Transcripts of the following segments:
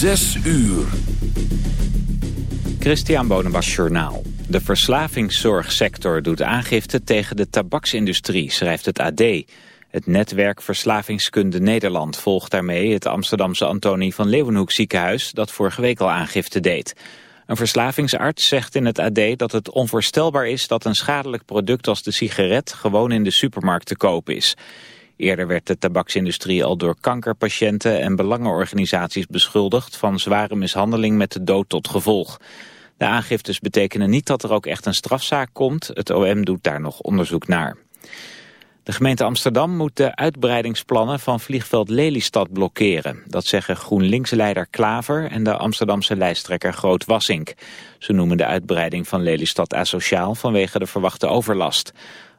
Zes uur. Christian Bonenbas Journaal. De verslavingszorgsector doet aangifte tegen de tabaksindustrie, schrijft het AD. Het netwerk Verslavingskunde Nederland volgt daarmee het Amsterdamse Antonie van Leeuwenhoek ziekenhuis dat vorige week al aangifte deed. Een verslavingsarts zegt in het AD dat het onvoorstelbaar is dat een schadelijk product als de sigaret gewoon in de supermarkt te koop is. Eerder werd de tabaksindustrie al door kankerpatiënten en belangenorganisaties beschuldigd van zware mishandeling met de dood tot gevolg. De aangiftes betekenen niet dat er ook echt een strafzaak komt. Het OM doet daar nog onderzoek naar. De gemeente Amsterdam moet de uitbreidingsplannen van vliegveld Lelystad blokkeren. Dat zeggen GroenLinks-leider Klaver en de Amsterdamse lijsttrekker Groot Wassink. Ze noemen de uitbreiding van Lelystad asociaal vanwege de verwachte overlast.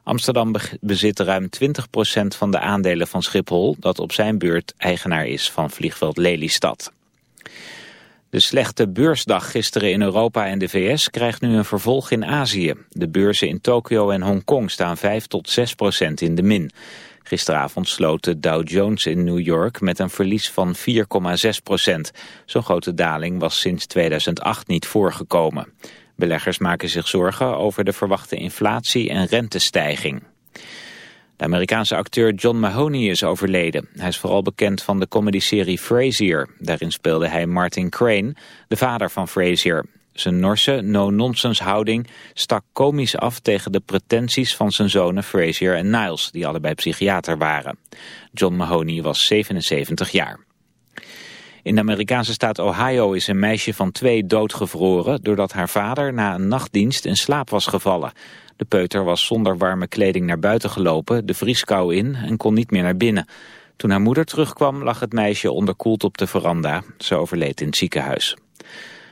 Amsterdam bezit ruim 20% van de aandelen van Schiphol... dat op zijn beurt eigenaar is van vliegveld Lelystad. De slechte beursdag gisteren in Europa en de VS krijgt nu een vervolg in Azië. De beurzen in Tokio en Hongkong staan 5 tot 6 procent in de min. Gisteravond sloot de Dow Jones in New York met een verlies van 4,6 procent. Zo'n grote daling was sinds 2008 niet voorgekomen. Beleggers maken zich zorgen over de verwachte inflatie en rentestijging. De Amerikaanse acteur John Mahoney is overleden. Hij is vooral bekend van de comedyserie Frasier. Daarin speelde hij Martin Crane, de vader van Frasier. Zijn Norse, no-nonsense houding stak komisch af tegen de pretenties van zijn zonen Frasier en Niles, die allebei psychiater waren. John Mahoney was 77 jaar. In de Amerikaanse staat Ohio is een meisje van twee doodgevroren... doordat haar vader na een nachtdienst in slaap was gevallen. De peuter was zonder warme kleding naar buiten gelopen, de vrieskou in en kon niet meer naar binnen. Toen haar moeder terugkwam lag het meisje onderkoeld op de veranda. Ze overleed in het ziekenhuis.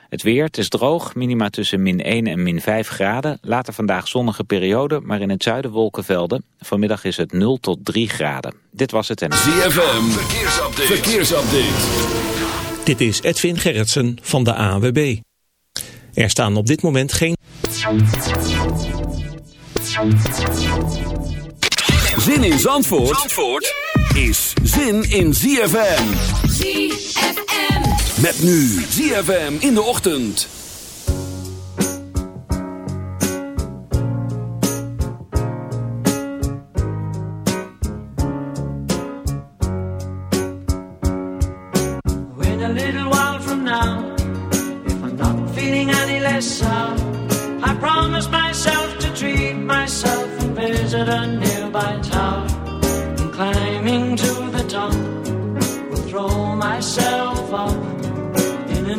Het weer, het is droog, minima tussen min 1 en min 5 graden. Later vandaag zonnige periode, maar in het zuiden wolkenvelden. Vanmiddag is het 0 tot 3 graden. Dit was het en... ZFM, verkeersupdate. verkeersupdate. Dit is Edwin Gerritsen van de AWB. Er staan op dit moment geen... Zin in Zandvoort, Zandvoort is zin in ZFM. ZFM. Met nu ZFM in de ochtend. In a little while from now, if I'm not feeling any less sound, I promise myself to treat myself and visit a nearby tower. And climbing to the top, will throw myself up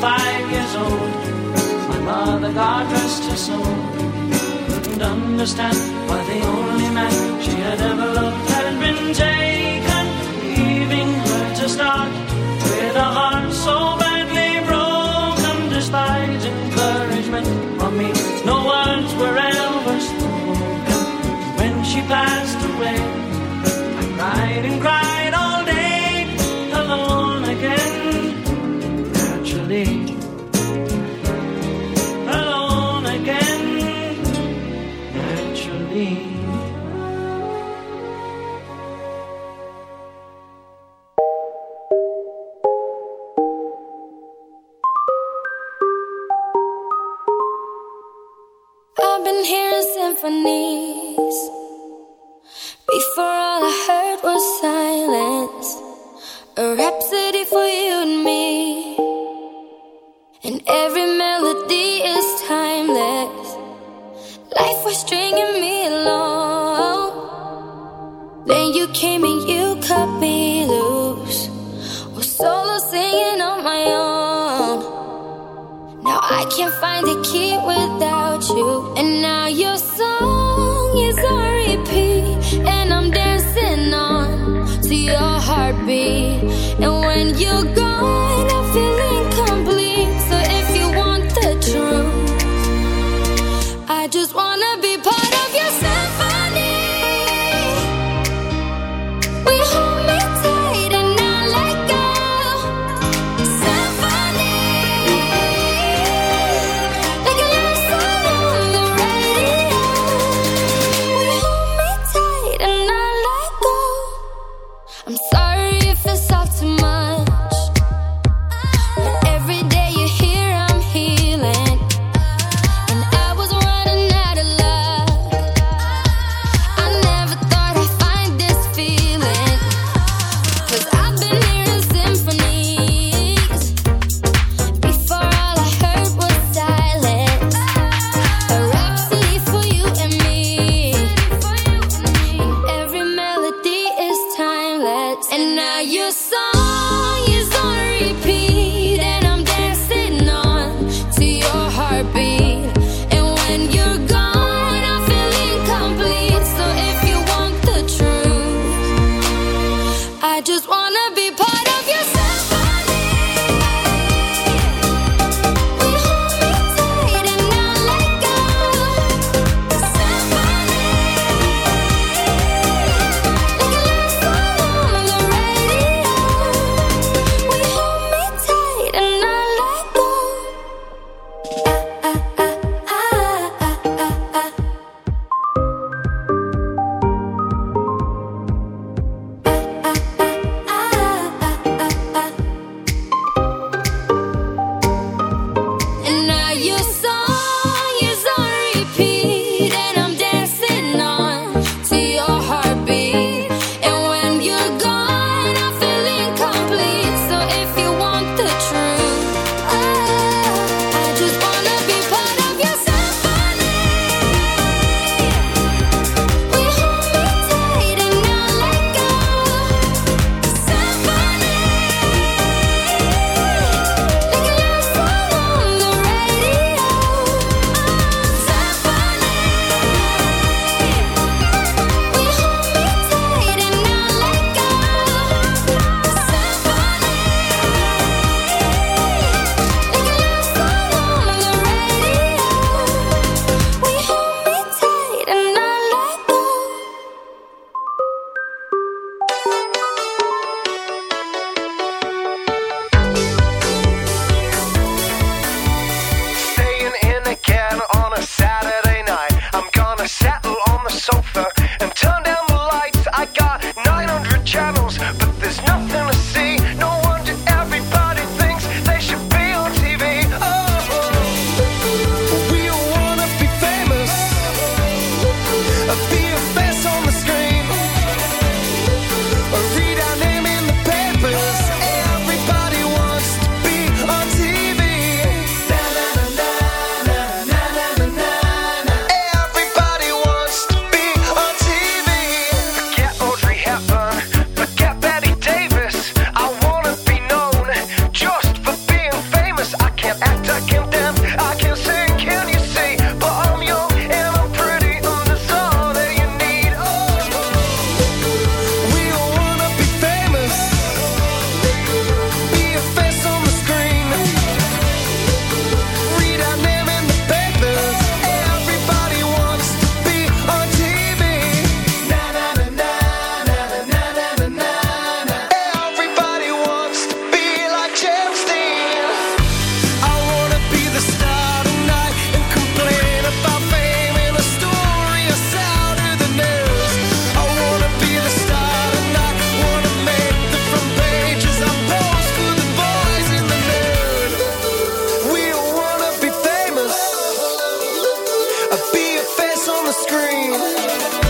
five years old. My mother, God rest her soul, couldn't understand why the only man she had ever loved had been James. The screen.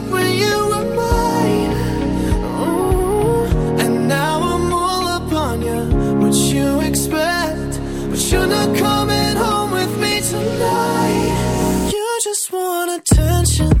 just want attention.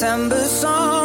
September song,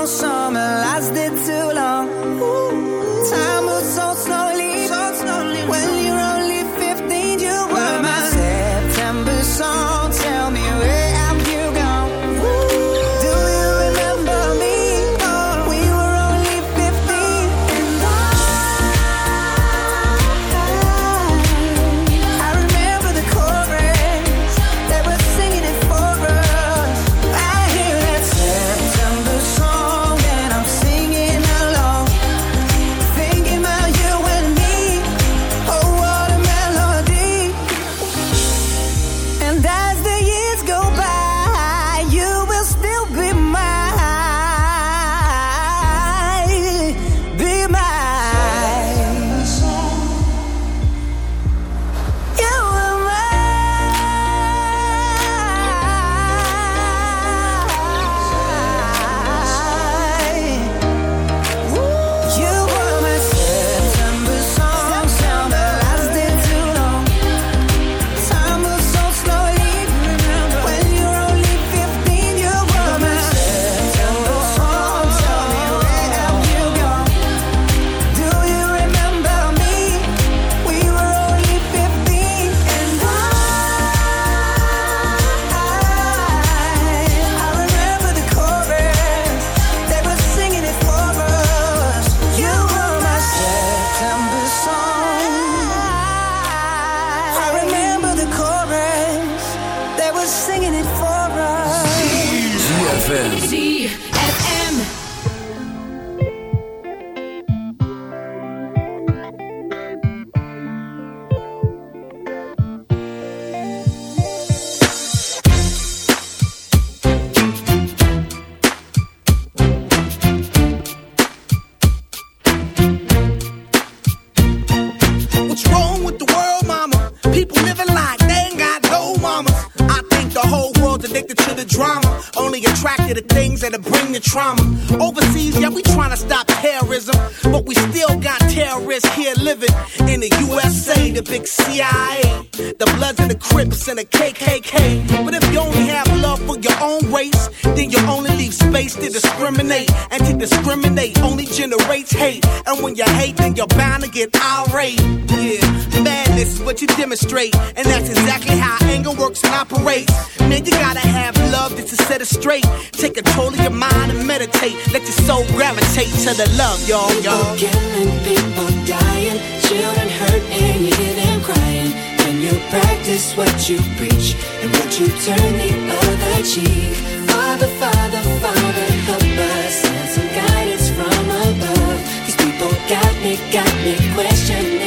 practice what you preach and what you turn the other cheek. Father, Father, Father, help us send some guidance from above. These people got me, got me questioning.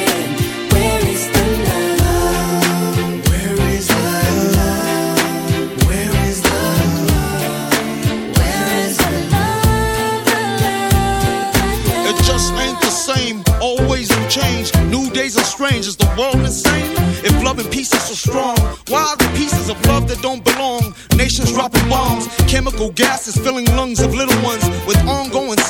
Peace is so strong, why are the pieces of love that don't belong? Nations dropping bombs, chemical gases filling lungs of little ones with ongoing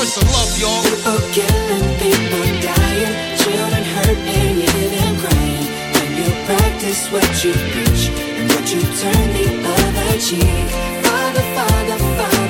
Where's the love, y'all? People killing, people dying, children hurt and you crying. When you practice what you preach and what you turn the other cheek. Father, Father, Father,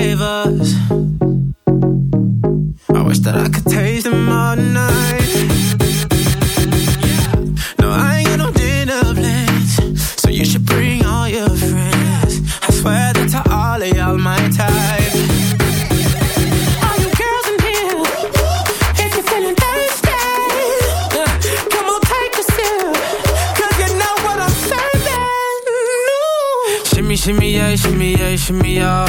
flavors. I wish that I could taste them all night. No, I ain't got no dinner plans, so you should bring all your friends. I swear that to all of y'all my type. All you girls in here, if you're feeling thirsty, come on, take a sip, 'cause you know what I'm serving. Shimmy, shimmy, yeah, shimmy, yeah, shimmy, yeah.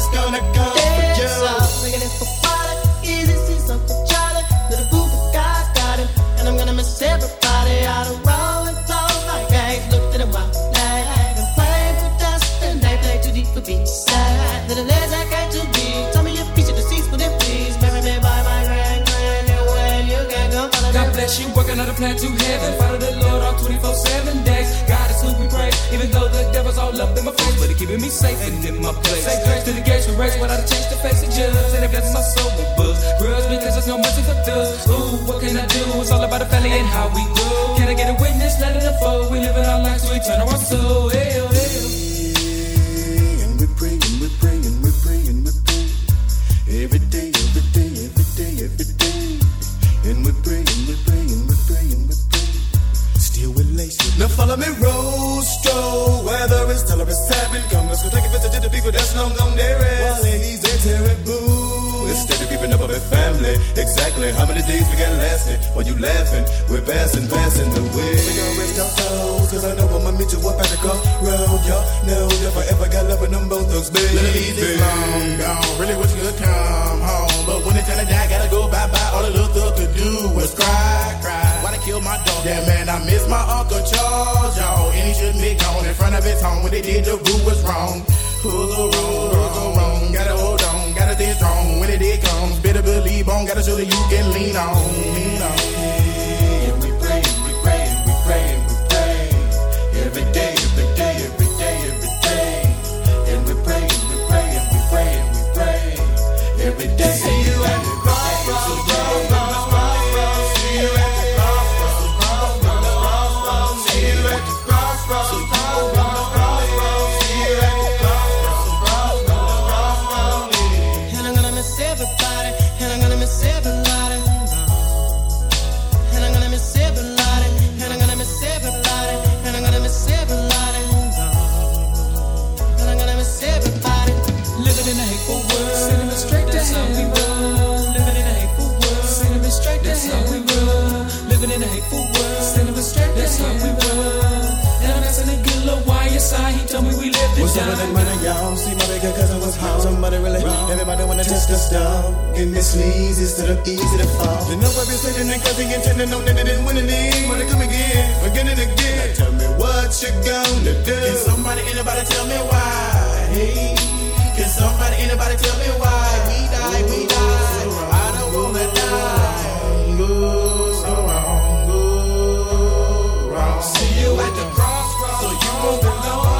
is gonna go for you. Making it for water, easy, see something Charlie. Little boo, but God got him, and I'm gonna miss everybody. I don't roll and flow like eggs. Looked at a wild flag and playing for dust and night, play too deep for being sad. Little legs I got to be. Tell me your feature deceased, but it please marry me by my grand grand. When you can go follow God bless you, working on a plan to heaven. Follow the Lord all 24 7 days. God who we even though the devil's all up in my face. But he keeping me safe and in my place. Say grace to the gates we race without a change to face the judge. And it blesses my soul with buzz. Grudge because there's no mercy for thugs. Ooh, what can I do? It's all about the family and how we grow. Can I get a witness? Let it unfold. We living our lives to eternal our soul. Hell, hell. And follow me, Rostro. Weather is tolerance having. Come, let's go take a visit to the people that's long gone there. While ladies, they terrible. Instead of keeping up with family. Exactly how many days we got lasting? While you laughing, we're passing, passing the way. We gonna rest our souls, cause I know I'ma meet you up at the crossroad. Y'all know if I ever got love with them both thugs, baby. Ladies, it's long gone. Really wish you could come home. But when it's time to die, gotta go bye bye. All the little thug could do was cry, cry. Why they kill my dog? Yeah, man, I miss my Uncle Charles, y'all. And he shouldn't be gone in front of his home. When they did, the rule was wrong. Who's the wrong? Who's the wrong? Gotta hold on, gotta stay strong. When it did comes, better believe on. Gotta show that you can lean on. Lean on. And we pray, we pray, we pray, we pray. Every day, in a hateful world. Sending and to That's hell. How we roll. Living in a hateful world. Sending and That's to hell. That's how we roll. Living in a hateful world. Sending and That's to hell. That's how we roll. He told me we lived in What's up with that money, y'all? See my bigger cousin was home. Somebody really wrong. Everybody wanna test us down. Give me sneezes to the easy to fall. Then nobody sitting in cause he intended no that it didn't win any. Wanna come again, again and again. Now tell me what you gonna do. Can somebody, anybody tell me why? Can somebody, anybody tell me why? We die, we die. I don't wanna die. Go so wrong, go. See you at the crossroads, so you won't be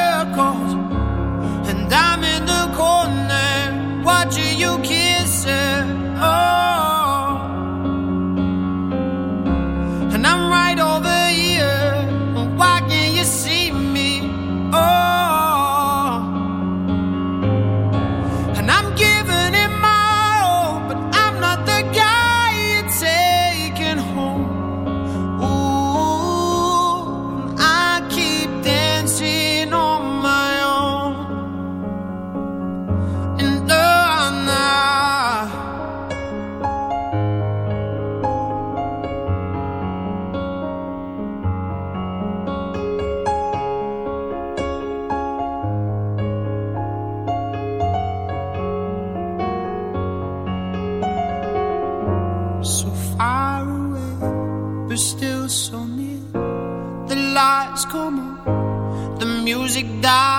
The music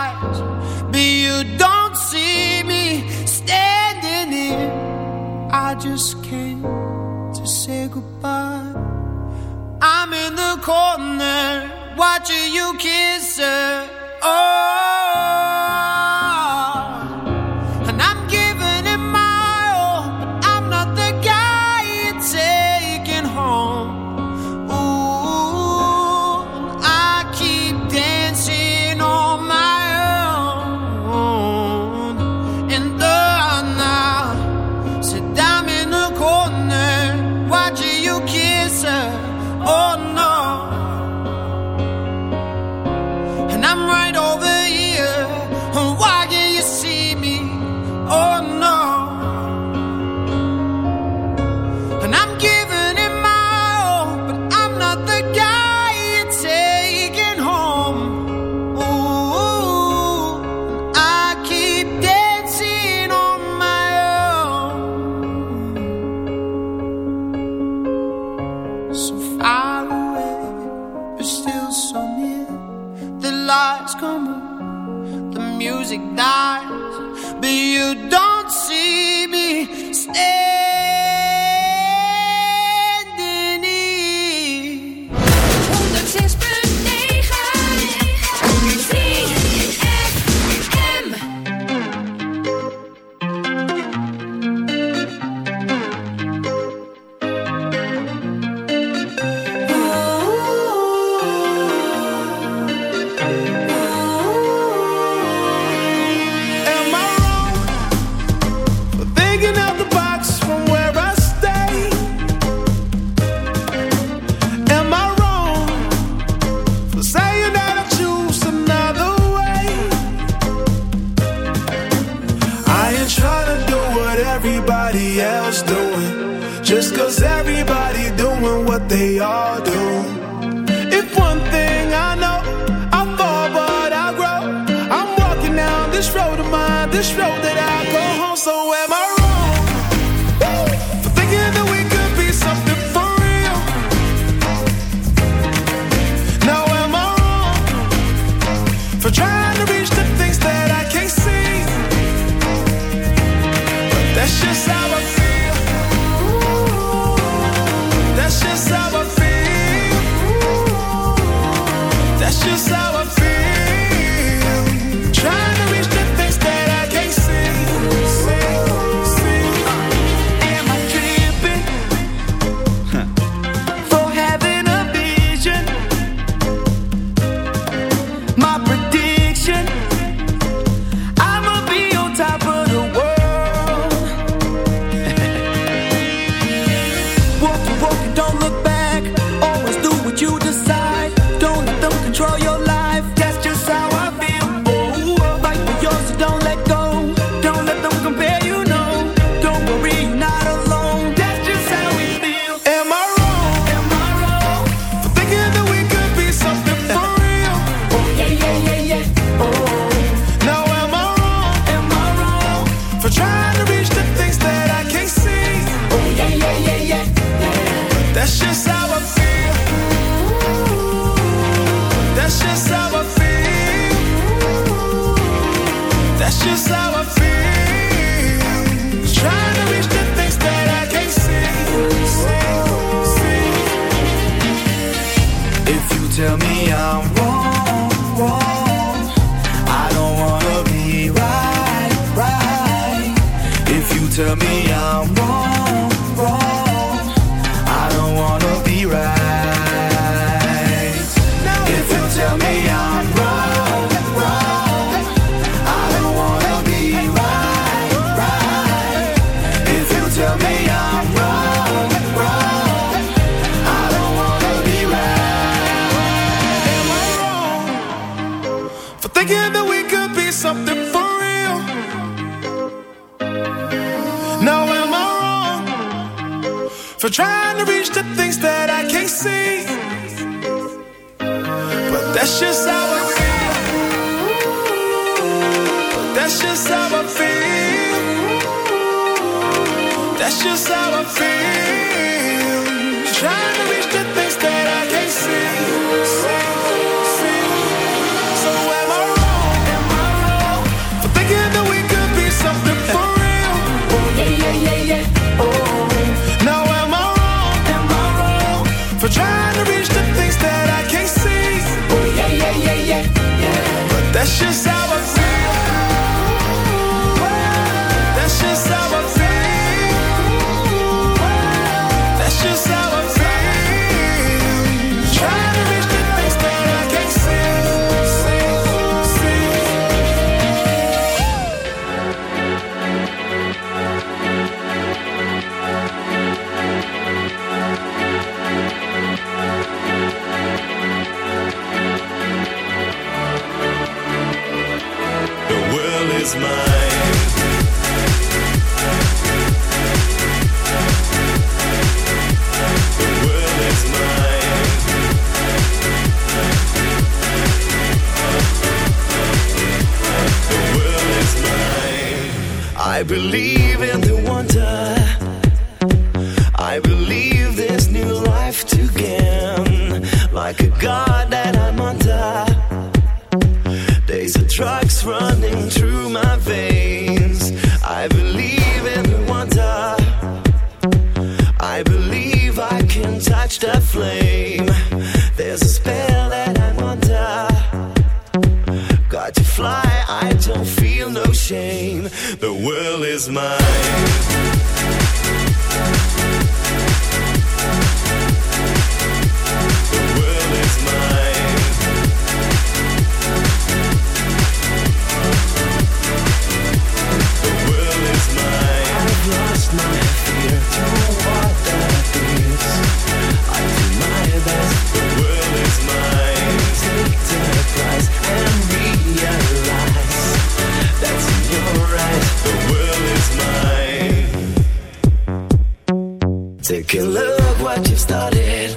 what you've started.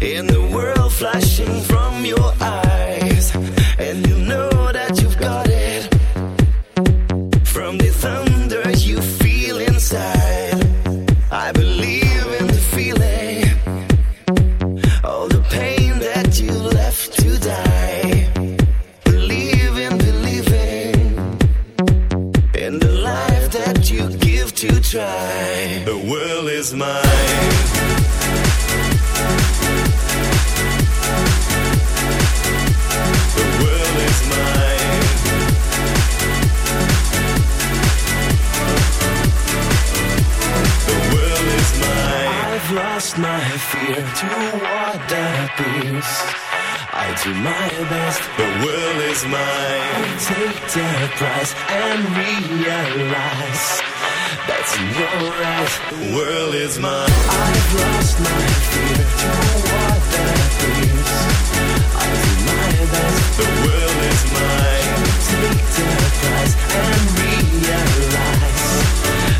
In the world flashing from your eyes. fear to what that appears. I do my best, the will is mine. I take the prize and realize that's your eyes, The world is mine. I've lost my fear to what that appears. I do my best, the will is mine. I take the prize and realize.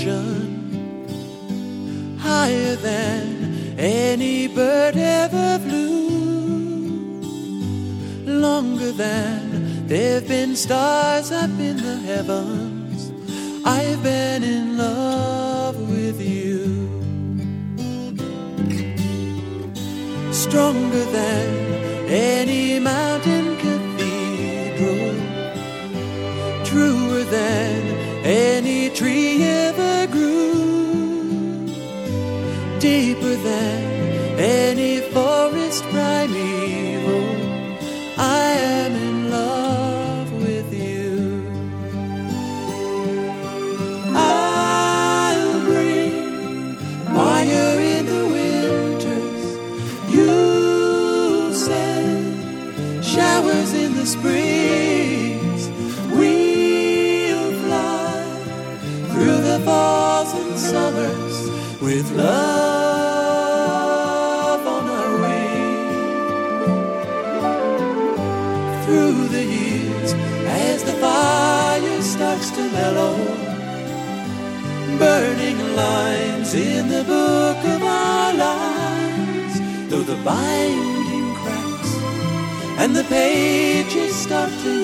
ocean higher than any bird ever flew, longer than there've been stars.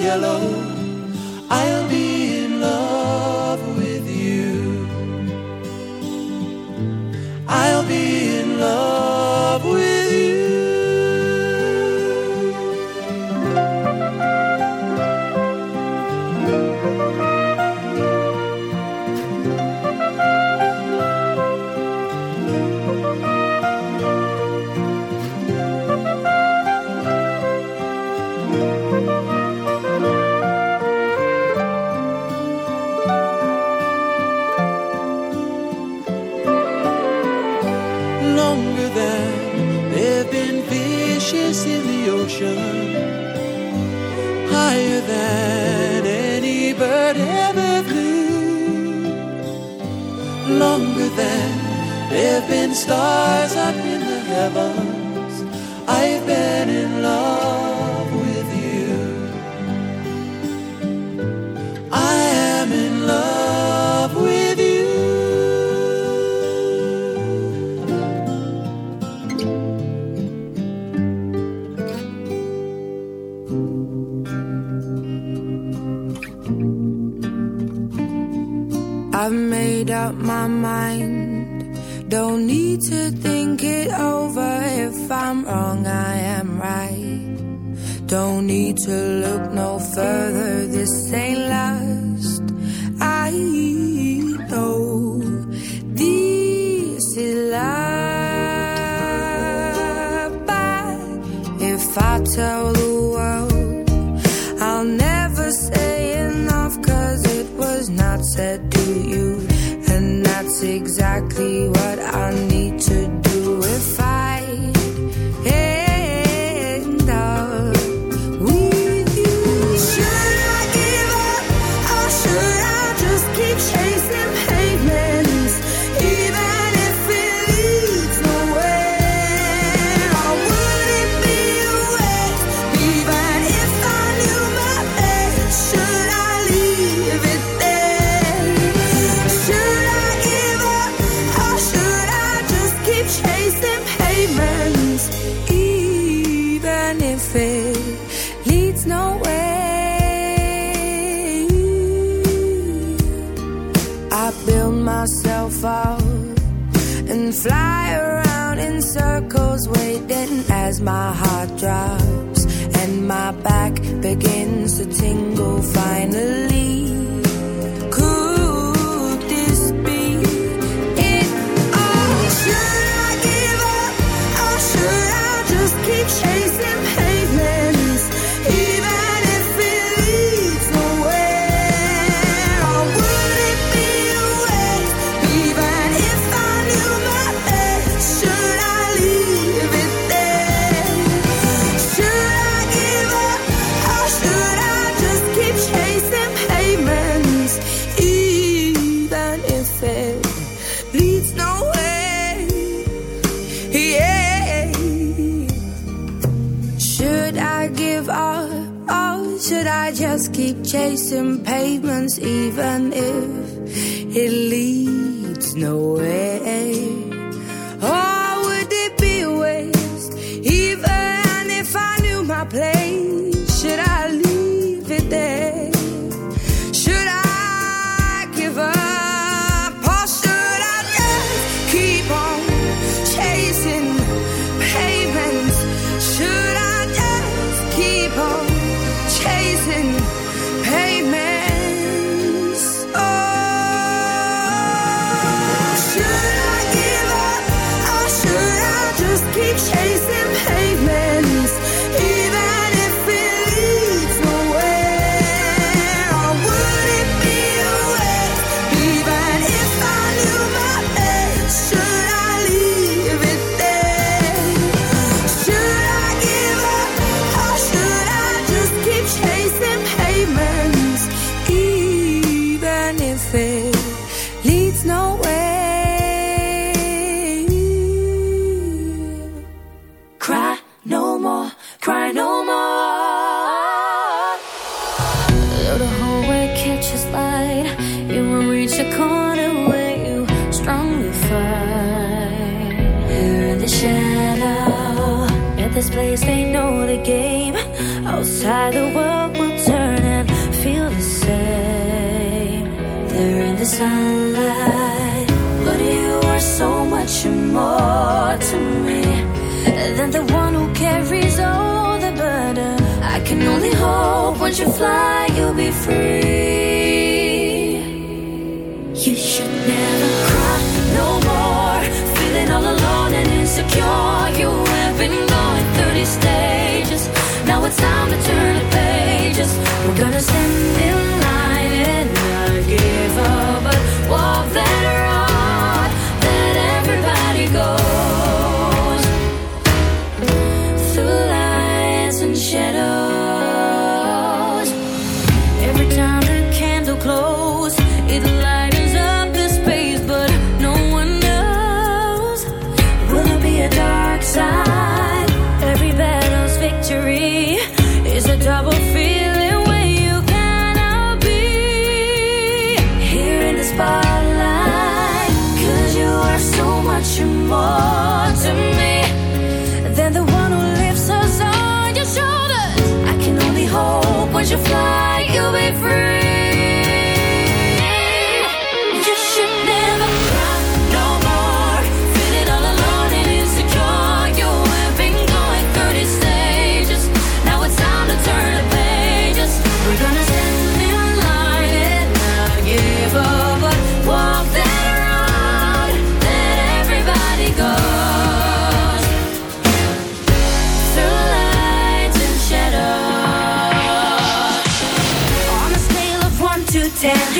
yellow.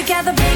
together, baby.